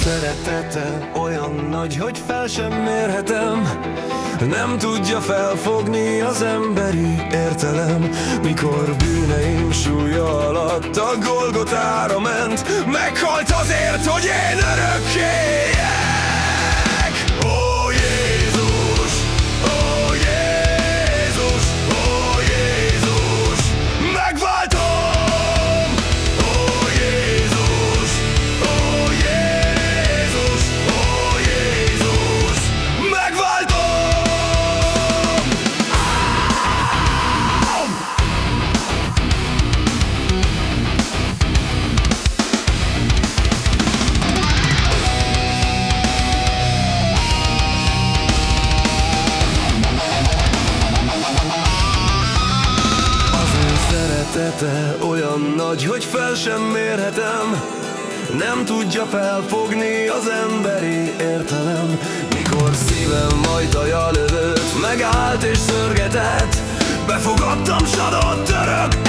Szeretete olyan nagy, hogy fel sem mérhetem Nem tudja felfogni az emberi értelem Mikor bűneim súlya alatt a Golgotára ment Meghalt azért, hogy én örökké yeah! Szeretete olyan nagy, hogy fel sem mérhetem. Nem tudja felfogni az emberi értelem. Mikor szívem a lövött Megállt és szörgetett Befogadtam s adott örök